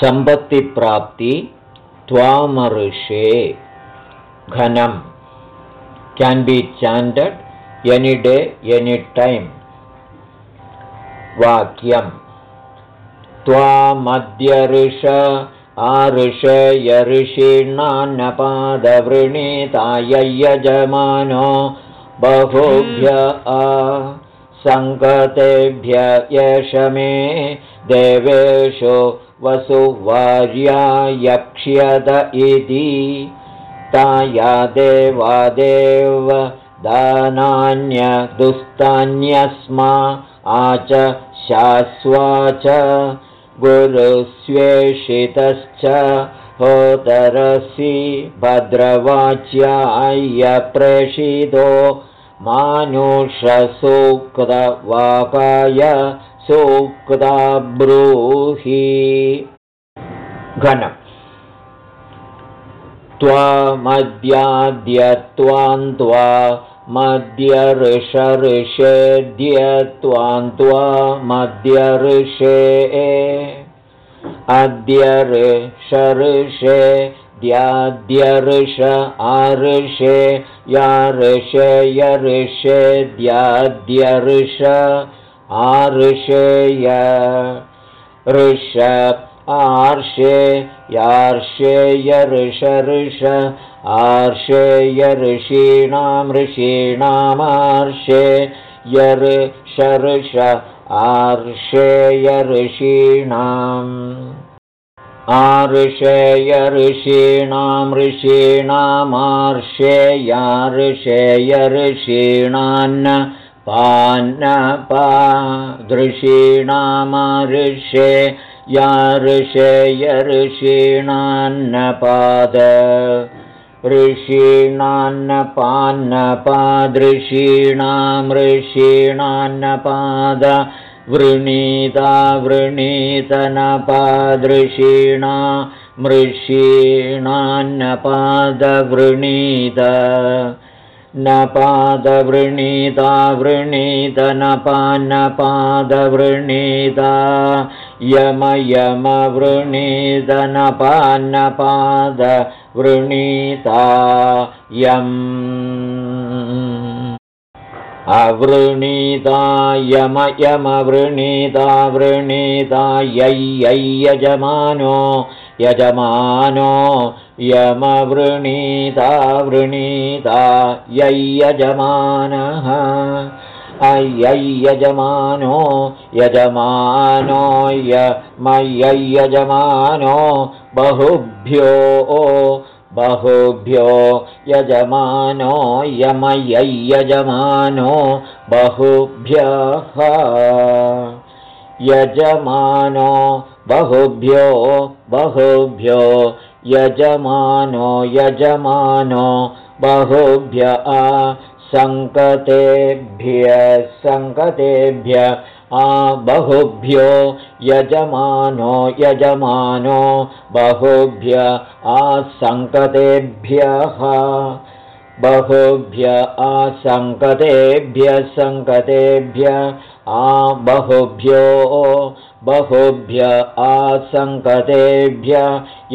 सम्पत्तिप्राप्ति त्वामऋषे घनं can be chanted any day any time वाक्यं त्वामद्य ऋष आऋषयऋषीणान्नपादवृणीताययजमानो बहुभ्य आ सङ्गतेभ्य एष मे देवेषु वसुवार्या यक्ष्यत इति। ताया देवादेव दानान्यदुस्तान्यस्मा आ च शाश्वा च गुरुस्वेषितश्च होतरसि भद्रवाच्याय्य प्रेषितो मानुषसूक्तवाकाय सूक्ता ब्रूहि। घन त्वामद्याद्य त्वान्त्वा मद्य ऋषऋषेद्य त्वान्त्वा मद्य ऋषे अद्य ऋषऋषे द्याद्यऋष आऋषे या ऋषे यऋषेद्याद्यऋष आऋषेय ऋष आर्षे यार्षेय ऋष ऋष आर्षेय ऋषीणां ऋषीणामार्षे यर्षऋष आर्षेय ऋषीणाम् आर्षेय ऋषीणां ऋषीणामार्षेया ऋषेय ऋषीणान्न पान्नपादृषीणामार्षे या ऋषेय ऋषीणान्नपाद ऋषीणान्नपान्नपादृषीणां ऋषीणान्नपाद वृणीता वृणीतनपादृषीणा मृषीणान्नपादवृणीत नपादवृणीता वृणीतनपान्नपादवृणीता यमयमवृणीतनपान्नपादवृणीता यम् अवृणीता यमयमवृणीता वृणीता यय्यय्यजमानो यजमानो यमवृणीता वृणीता यय्यजमानः अय्यय्यजमानो यजमानो यमय्यय्यजमानो बहुभ्यो बहुभ्यो यजमानो यमय्यय्यजमानो बहुभ्यः। यजमानो बहुभ्यो बहुभ्यो यजमानो यजमानो बहुभ्य आ सङ्कतेभ्य सङ्कतेभ्य आ बहुभ्यो यजमानो यजमानो बहुभ्य आसङ्कतेभ्यः बहुभ्य आसङ्कतेभ्य सङ्कतेभ्य आ बहुभ्यो बहुभ्य आसङ्कतेभ्य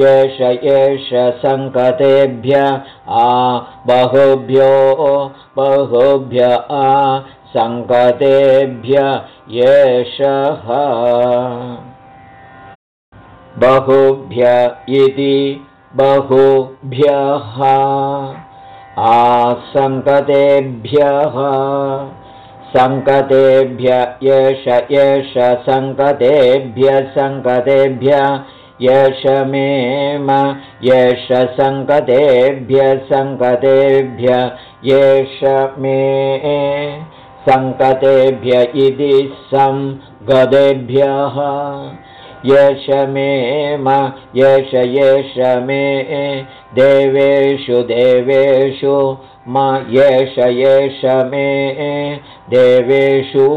एष एष सङ्कतेभ्य आ बहुभ्यो बहुभ्य आ सङ्कतेभ्य एषः बहुभ्य इति बहुभ्यः आसङ्कतेभ्यः सङ्कतेभ्य एष एष सङ्कतेभ्य सङ्कतेभ्य एष मेम एष सङ्कतेभ्य सङ्कतेभ्य एष मे सङ्कतेभ्य इति गदेभ्यः यश मेम यश येष मे। देवेषु देवेषु म येष मे। देवेषु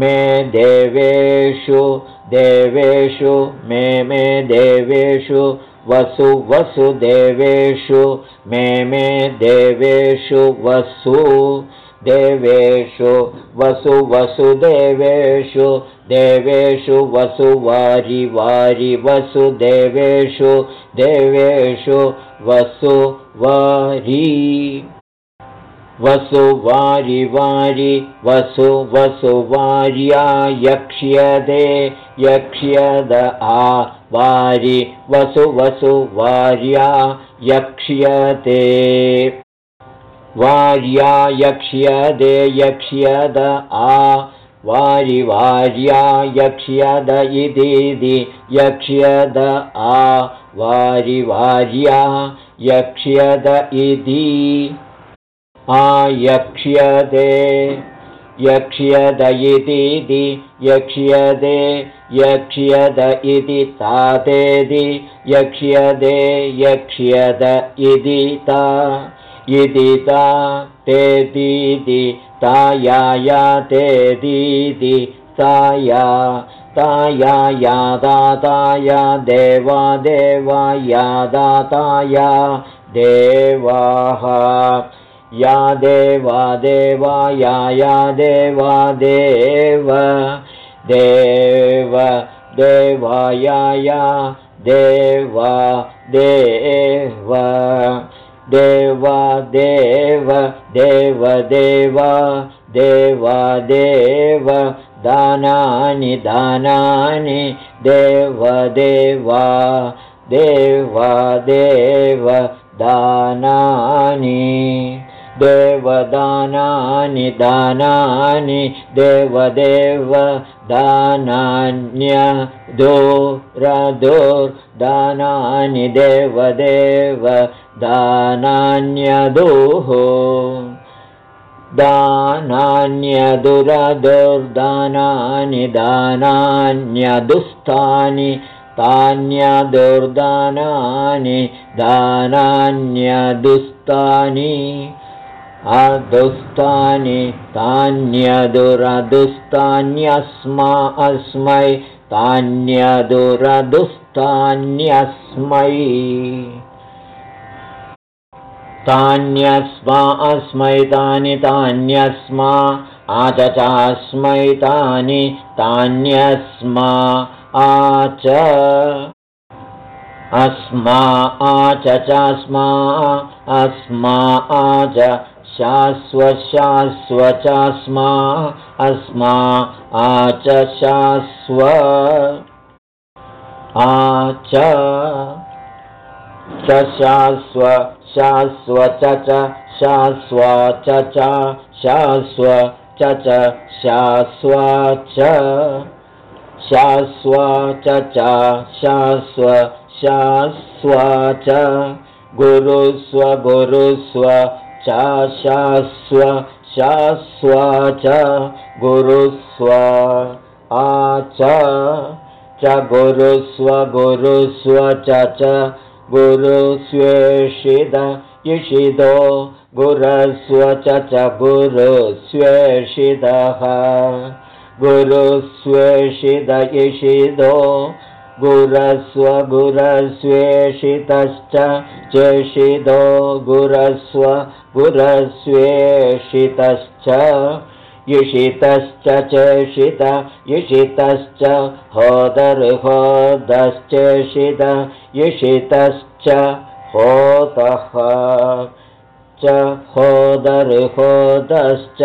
मे देवेषु देवेषु मे मे। देवेषु वसु वसु देवेषु मे मे। देवेषु वसु देवेषु वसु वसुदेवेषु देवेषु वसुवारि वारि वसुदेवेषु देवेषु वसु वारी। वसु वारि वारि वसु वसु वार्या यक्ष्यदे यक्ष्यद आ वारि। वसु वसु वार्या यक्ष्यते। वार्या यक्ष्यदे यक्ष्यद आ वारि वार्या यक्ष्यद इति यक्ष्यद आ वारि वार्या यक्ष्यद इति आयक्ष्यते यक्ष्यद इति यक्ष्यदे यक्ष्यद इति तातेदि यक्ष्यदे यक्ष्यद इति ता इति ता तेतीति ताया तेतीति ताया ताया यादाताया देवा देवा यादाताया देवाः। या देवा देवा या या देव देव देवा या या देवा देव देवा देव देव देवा देवा देव दानानि दानानि देव देवा देवा देव दानानि देवदानानि दानानि देवदेव दानान्य दानानि देवदेव दानान्यदुः दानान्यदुरदुर्दानानि दानान्यदुस्थानि तान्यदुर्दानानि दानान्यदुस्तानि अदुस्तानि तान्यदुरदुस्तान्यस्मा अस्मै तान्यदुरदुस्तान्यस्मै। तान्यस्मा अस्मै तानि तान्यस्मा आचचास्मै तानि तान्यस्मा आच। अस्मा आच चास्मा अस्मा आच शाश्व शाश्व शाश्व च शाश्व च शाश्व च शाश्व च शाश्व च शाश्व शाश्व च गुरुस्व गुरुस्व शाश्व शाश्व च गुरुस्व आच च गुरुस्व गुरुस्व च गुरुस्वेषिद इषिदो गुरस्व च गुरुस्वेषिदः गुरुस्वेषिद इषिदो गुरस्व गुरस्वेषितश्च चेषिदो गुरस्व गुरस्वेषितश्च इषितश्च चेषित इषितश्च होदर्होदश्चेषित इषितश्च होतः च होदर्होदश्च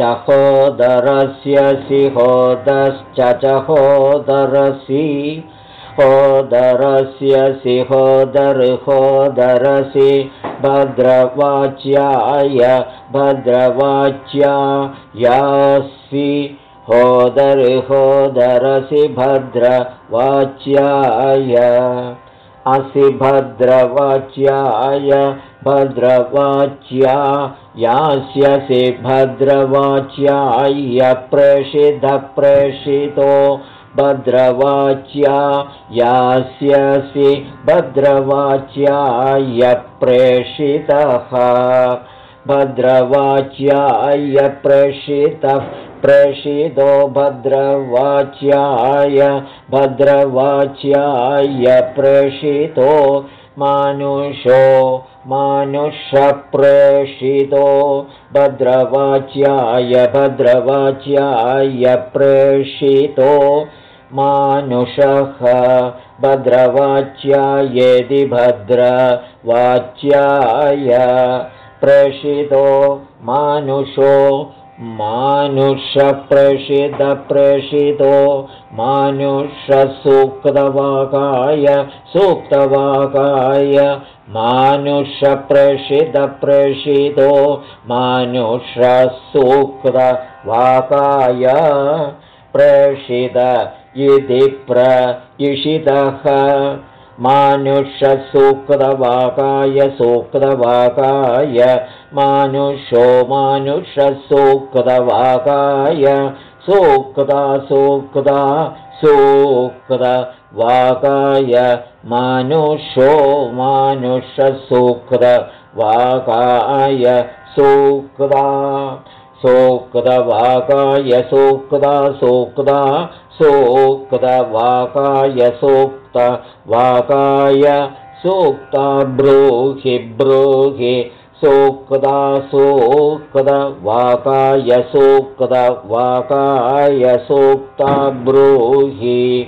च होदरस्य होदश्च च होदरसि होदरस्य होदर्होदरसि भद्रवाच्याय भद्रवाच्या यासि होदर्होदरसि भद्रवाच्याय। असि भद्रवाच्याय भद्रवाच्या यास्यसि भद्रवाच्याय प्रेषितो भद्रवाच्या यास्यसि भद्रवाच्याय प्रेषितः। भद्रवाच्याय प्रेषितः। प्रेषितो भद्रवाच्याय। भद्रवाच्याय प्रेषितो मानुषो मानुषप्रेषितो भद्रवाच्याय भद्रवाच्याय प्रेषितो मानुषः भद्रवाच्यायेति भद्रवाच्याय प्रेषितो मानुषो मानुषप्रेषितप्रेषितो मानुषसूक्तवाकाय सूक्तवाकाय मानुषप्रेषितप्रेषितो मानुषसूक्तवाकाय प्रेषित इति प्रयिषितः मानुषसूक्तवाकाय सूक्तवाकाय। मानुषो मानुषसूक्तवाकाय। सूक्ता सूक्ता सूक्तवाकाय। मानुषो मानुषसूक्तवाकाय। सूक्ता सूक्तवाकाय सूक्ता सूक्ता सूक्तवाकाय सूक्तवाकाय सूक्ता ब्रूहि ब्रूहि। सूक्ता सूक्तवाकाय सूक्तवाकाय सूक्ता ब्रूहि।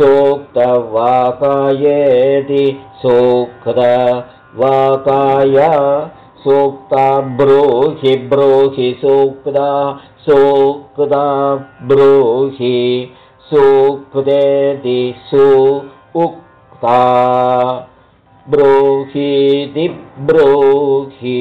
सूक्तवाकायेति सूक्तवाकाय सूक्ता ब्रूहि ब्रूहि सूक्ता सूक्ता ब्रूहि सूक्तेति सु उक्ता ब्रूहीति ब्रूहि